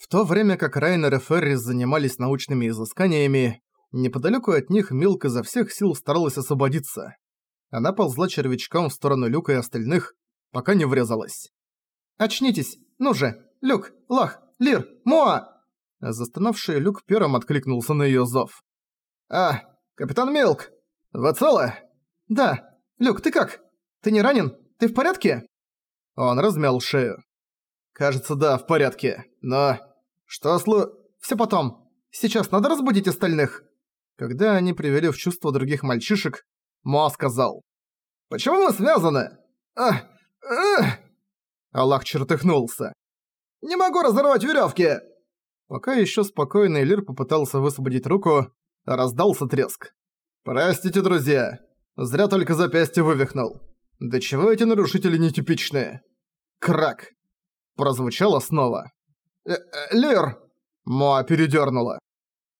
В то время как Райнер и Феррис занимались научными изысканиями, неподалеку от них Милк изо всех сил старалась освободиться. Она ползла червячком в сторону Люка и остальных, пока не врезалась. «Очнитесь! Ну же! Люк! Лах! Лир! Моа!» Застонавший Люк первым откликнулся на её зов. «А, капитан Милк! Вы целы?» «Да. Люк, ты как? Ты не ранен? Ты в порядке?» Он размял шею. «Кажется, да, в порядке. Но... Что слу... Всё потом. Сейчас надо разбудить остальных». Когда они привели в чувство других мальчишек, Моа сказал. «Почему мы связаны? Ах! Ах!» Аллах чертыхнулся. «Не могу разорвать верёвки!» Пока ещё спокойный Лир попытался высвободить руку, раздался треск. «Простите, друзья, зря только запястье вывихнул. Да чего эти нарушители нетипичные?» «Крак!» Прозвучало снова. «Э -э, «Лир!» Моа передёрнула.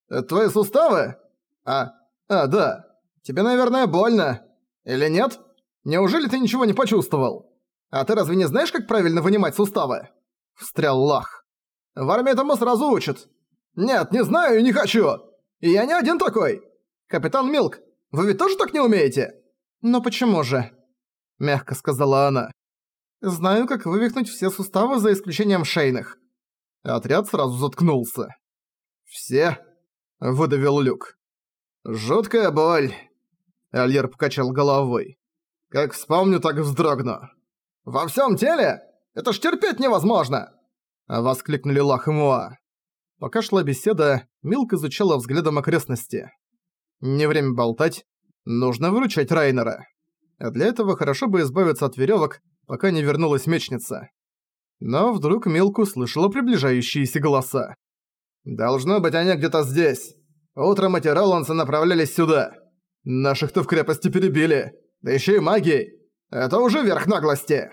«Это твои суставы? А, а, да. Тебе, наверное, больно. Или нет? Неужели ты ничего не почувствовал? А ты разве не знаешь, как правильно вынимать суставы?» Встрял Лах. «В армии этому сразу учат». «Нет, не знаю и не хочу. И я не один такой. Капитан Милк, вы ведь тоже так не умеете?» «Но почему же?» Мягко сказала она. «Знаю, как вывихнуть все суставы за исключением шейных». Отряд сразу заткнулся. «Все?» – выдавил Люк. «Жуткая боль!» Альер покачал головой. «Как вспомню, так вздрогну». «Во всем теле? Это ж терпеть невозможно!» Воскликнули Лах и Муа. Пока шла беседа, Милк изучала взглядом окрестности. Не время болтать, нужно выручать Райнера. А для этого хорошо бы избавиться от веревок, пока не вернулась мечница. Но вдруг Милк услышала приближающиеся голоса. «Должно быть, они где-то здесь. Утром эти Роландсы направлялись сюда. Наших-то в крепости перебили. Да еще и магией. Это уже верх наглости.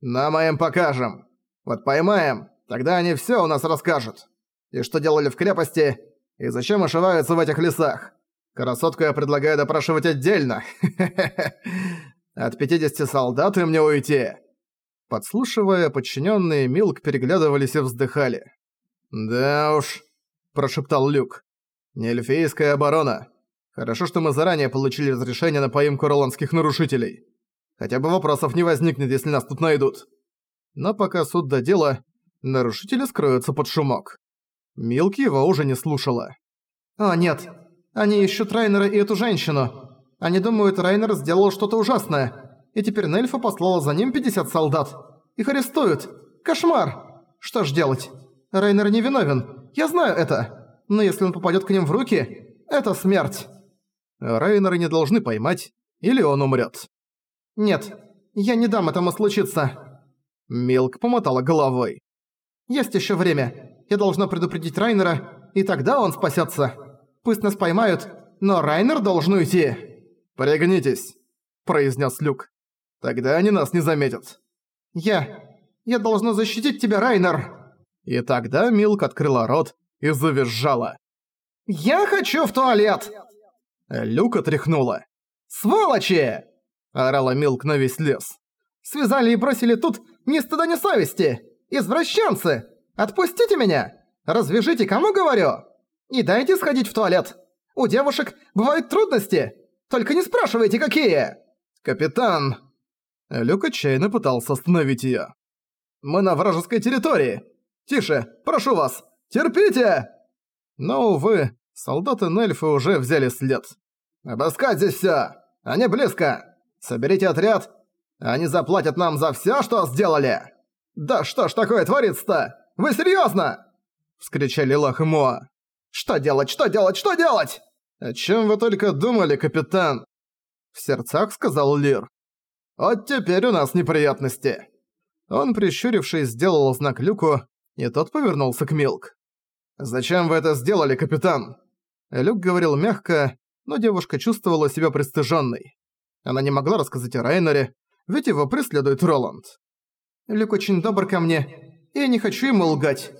Нам им покажем. Вот поймаем, тогда они все у нас расскажут. И что делали в крепости, и зачем ошиваются в этих лесах. Красотку я предлагаю допрашивать отдельно. От 50 солдат и мне уйти. Подслушивая, подчиненные Милк переглядывались и вздыхали. «Да уж», – прошептал Люк. «Не эльфийская оборона. Хорошо, что мы заранее получили разрешение на поимку роландских нарушителей. Хотя бы вопросов не возникнет, если нас тут найдут». Но пока суд до дела, нарушители скроются под шумок. Милки его уже не слушала. «О, нет. Они ищут Райнера и эту женщину. Они думают, Райнер сделал что-то ужасное, и теперь Нельфа послала за ним 50 солдат. Их арестуют. Кошмар! Что ж делать? Райнер не виновен. Я знаю это. Но если он попадет к ним в руки, это смерть». Райнера не должны поймать, или он умрет. «Нет, я не дам этому случиться». Милк помотала головой. «Есть еще время. Я должна предупредить Райнера, и тогда он спасется. Пусть нас поймают, но Райнер должен уйти». «Пригнитесь», – произнес Люк. «Тогда они нас не заметят». «Я... я должна защитить тебя, Райнер!» И тогда Милк открыла рот и завизжала. «Я хочу в туалет!» Люк отряхнула. «Сволочи!» – орала Милк на весь лес. «Связали и бросили тут ни стыда, ни совести! Извращенцы! Отпустите меня! Развяжите, кому говорю! И дайте сходить в туалет! У девушек бывают трудности! Только не спрашивайте, какие!» «Капитан!» Люк отчаянно пытался остановить её. «Мы на вражеской территории! Тише, прошу вас! Терпите!» Но, увы, солдаты Нельфы уже взяли след. «Обыскать здесь всё! Они близко! Соберите отряд! Они заплатят нам за всё, что сделали!» «Да что ж такое творится-то? Вы серьёзно?» – вскричали Лах и Моа. «Что делать, что делать, что делать?» «О чем вы только думали, капитан?» В сердцах сказал Лир. «Вот теперь у нас неприятности». Он, прищурившись, сделал знак Люку, и тот повернулся к Милк. «Зачем вы это сделали, капитан?» Люк говорил мягко, но девушка чувствовала себя пристыженной. Она не могла рассказать о Райнере, ведь его преследует Роланд. Люк очень добр ко мне, и я не хочу ему лгать».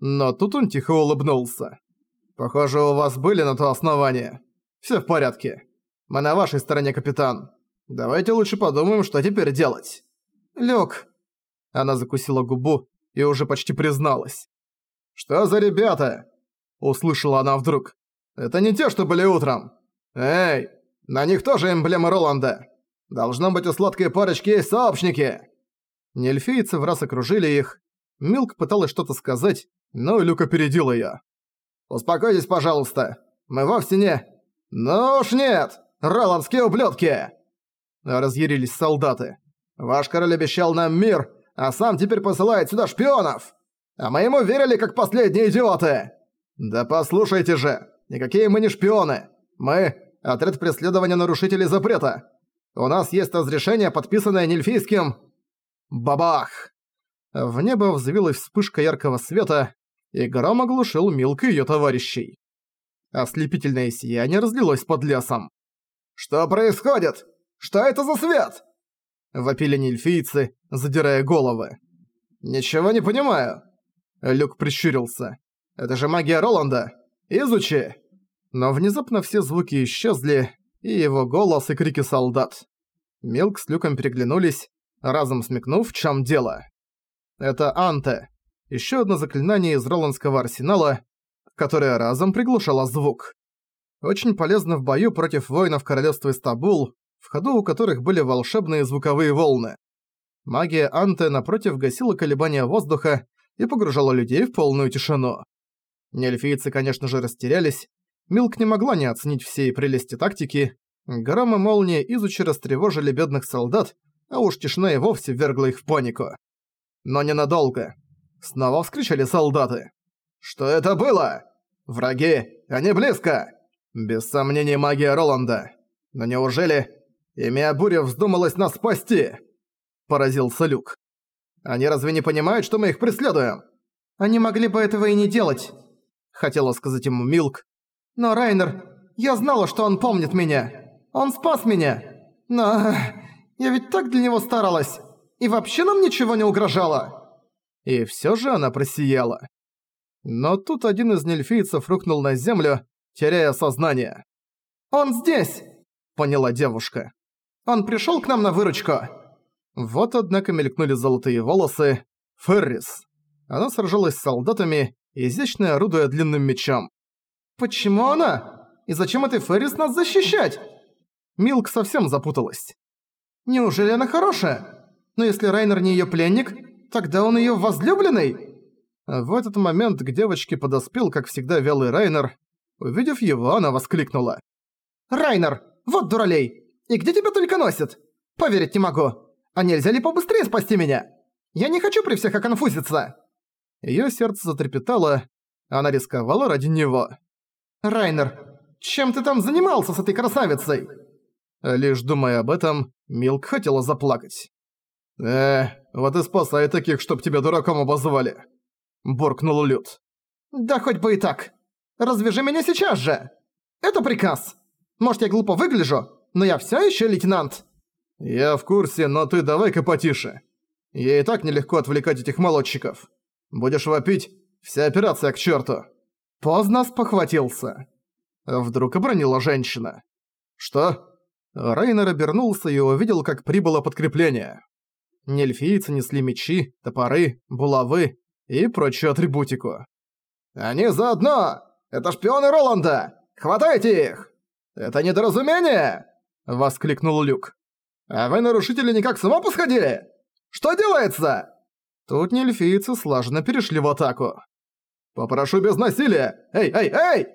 Но тут он тихо улыбнулся. «Похоже, у вас были на то основания. Всё в порядке. Мы на вашей стороне, капитан. Давайте лучше подумаем, что теперь делать». «Люк...» Она закусила губу и уже почти призналась. «Что за ребята?» – услышала она вдруг. «Это не те, что были утром. Эй, на них тоже эмблема Роланда. Должно быть, у сладкой парочки есть сообщники!» Нельфийцы в раз окружили их. Милк пыталась что-то сказать, но Люк опередил её. «Успокойтесь, пожалуйста. Мы вовсе не...» «Ну уж нет! Роландские ублюдки!» Разъярились солдаты. «Ваш король обещал нам мир, а сам теперь посылает сюда шпионов! А мы ему верили, как последние идиоты!» «Да послушайте же! Никакие мы не шпионы! Мы — отряд преследования нарушителей запрета! У нас есть разрешение, подписанное Нильфийским...» Бабах! В небо взвилась вспышка яркого света, и гром оглушил Милк и её товарищей. Ослепительное сияние разлилось под лесом. «Что происходит? Что это за свет?» Вопили нильфийцы, задирая головы. «Ничего не понимаю». Люк прищурился. «Это же магия Роланда! Изучи!» Но внезапно все звуки исчезли, и его голос и крики солдат. Милк с Люком переглянулись, разом смекнув, в чем дело. Это Анте, еще одно заклинание из роландского арсенала, которое разом приглушало звук. Очень полезно в бою против воинов королевства Истабул, в ходу у которых были волшебные звуковые волны. Магия Анте, напротив, гасила колебания воздуха и погружала людей в полную тишину. Нельфийцы, конечно же, растерялись. Милк не могла не оценить всей прелести тактики. Гром и молния изучи растревожили бедных солдат, а уж тишина и вовсе ввергла их в панику. Но ненадолго. Снова вскричали солдаты. «Что это было? Враги! Они близко!» Без сомнений магия Роланда. Но неужели имя Буря вздумалась нас спасти? Поразился Люк. Они разве не понимают, что мы их преследуем? Они могли бы этого и не делать. Хотела сказать ему Милк. Но Райнер, я знала, что он помнит меня. Он спас меня. Но я ведь так для него старалась. И вообще нам ничего не угрожало. И всё же она просияла. Но тут один из нельфийцев рухнул на землю, теряя сознание. «Он здесь!» – поняла девушка. «Он пришёл к нам на выручку!» Вот, однако, мелькнули золотые волосы. Феррис. Она сражалась с солдатами, изящно орудуя длинным мечом. «Почему она? И зачем этой Феррис нас защищать?» Милк совсем запуталась. «Неужели она хорошая? Но если Райнер не её пленник, тогда он её возлюбленный?» В этот момент к девочке подоспел, как всегда, вялый Райнер. Увидев его, она воскликнула. «Райнер, вот дуралей! И где тебя только носит? Поверить не могу! А нельзя ли побыстрее спасти меня? Я не хочу при всех оконфузиться!» Её сердце затрепетало, она рисковала ради него. «Райнер, чем ты там занимался с этой красавицей?» Лишь думая об этом, Милк хотела заплакать. «Э, вот и спасай таких, чтоб тебя дураком обозвали!» Буркнул Люд. «Да хоть бы и так!» Развяжи меня сейчас же! Это приказ! Может, я глупо выгляжу, но я всё ещё лейтенант!» «Я в курсе, но ты давай-ка потише. Ей и так нелегко отвлекать этих молодчиков. Будешь вопить, вся операция к чёрту!» Поздно спохватился. Вдруг обронила женщина. «Что?» Райнер обернулся и увидел, как прибыло подкрепление. Нельфийцы несли мечи, топоры, булавы и прочую атрибутику. «Они заодно!» Это шпионы Роланда! Хватайте их! Это недоразумение!» — воскликнул Люк. «А вы, нарушители, никак с ума посходили? Что делается?» Тут нельфийцы слаженно перешли в атаку. «Попрошу без насилия! Эй, эй, эй!»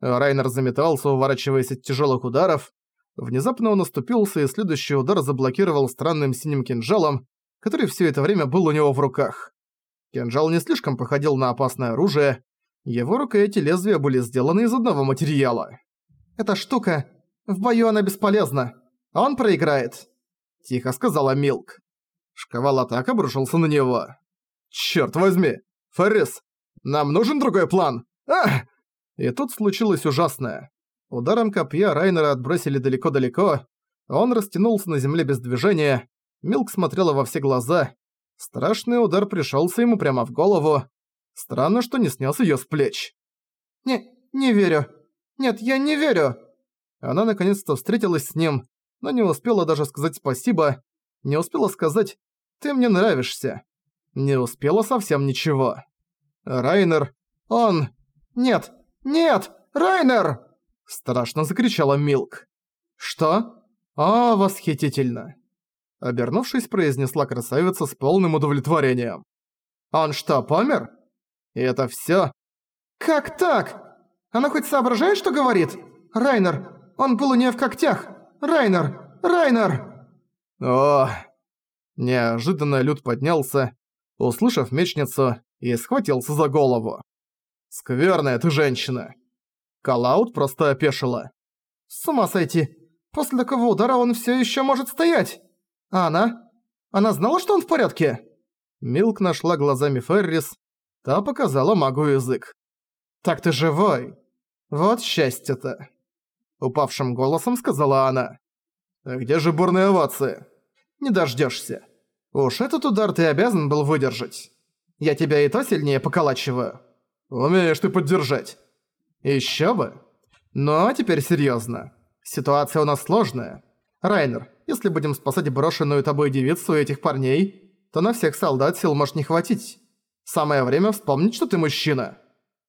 Райнер заметался, уворачиваясь от тяжелых ударов. Внезапно он оступился, и следующий удар заблокировал странным синим кинжалом, который все это время был у него в руках. Кинжал не слишком походил на опасное оружие, его рукояти лезвия были сделаны из одного материала. «Эта штука... В бою она бесполезна. Он проиграет», — тихо сказала Милк. Шквал атак обрушился на него. «Чёрт возьми! Феррис, нам нужен другой план! Ах!» И тут случилось ужасное. Ударом копья Райнера отбросили далеко-далеко, он растянулся на земле без движения, Милк смотрела во все глаза. Страшный удар пришёлся ему прямо в голову, Странно, что не снес её с плеч. «Не, не верю. Нет, я не верю!» Она наконец-то встретилась с ним, но не успела даже сказать спасибо, не успела сказать «ты мне нравишься». Не успела совсем ничего. Райнер, Он... Нет! Нет! Райнер!» Страшно закричала Милк. «Что? О, восхитительно!» Обернувшись, произнесла красавица с полным удовлетворением. «Он что, помер? И это всё?» «Как так? Она хоть соображает, что говорит? Райнер, он был у неё в когтях! Райнер! Райнер!» «О!» Неожиданно Люд поднялся, услышав мечницу, и схватился за голову. «Скверная ты женщина!» Калаут просто опешила. «С ума сойти! После такого удара он всё ещё может стоять!» «А она? Она знала, что он в порядке?» Милк нашла глазами Феррис, та показала магу язык. «Так ты живой! Вот счастье-то!» Упавшим голосом сказала она. «А где же бурные овации?» «Не дождёшься. Уж этот удар ты обязан был выдержать. Я тебя и то сильнее поколачиваю». «Умеешь ты поддержать». «Ещё бы. Ну а теперь серьёзно. Ситуация у нас сложная. Райнер, если будем спасать брошенную тобой девицу и этих парней, то на всех солдат сил может не хватить. Самое время вспомнить, что ты мужчина».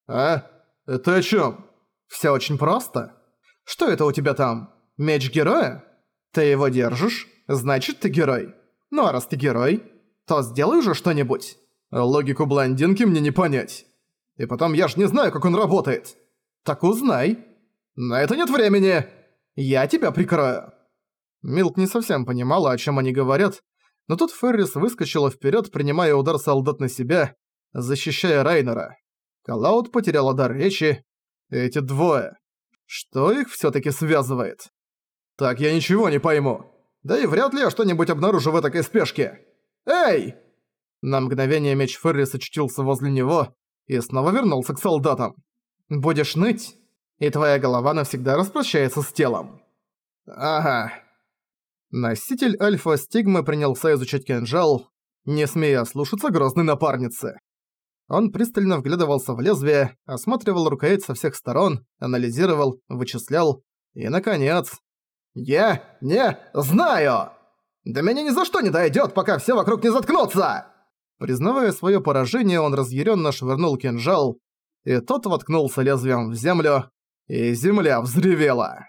«А? Это о чём?» «Всё очень просто. Что это у тебя там? Меч героя? Ты его держишь, значит ты герой. Ну а раз ты герой, то сделай уже что-нибудь». «Логику блондинки мне не понять. И потом я ж не знаю, как он работает». «Так узнай. На это нет времени. Я тебя прикрою». Милк не совсем понимала, о чем они говорят, но тут Феррис выскочила вперед, принимая удар солдат на себя, защищая Райнера. Калаут потеряла дар речи. Эти двое. Что их все таки связывает? Так я ничего не пойму. Да и вряд ли я что-нибудь обнаружу в этой спешке. Эй! На мгновение меч Феррис очутился возле него и снова вернулся к солдатам. «Будешь ныть, и твоя голова навсегда распрощается с телом». «Ага», Носитель альфа-стигмы принялся изучать кинжал, не смея слушаться грозной напарницы. Он пристально вглядывался в лезвие, осматривал рукоять со всех сторон, анализировал, вычислял и, наконец... «Я не знаю! До меня ни за что не дойдёт, пока все вокруг не заткнутся!» Признавая своё поражение, он разъярённо швырнул кинжал, и тот воткнулся лезвием в землю, и земля взревела.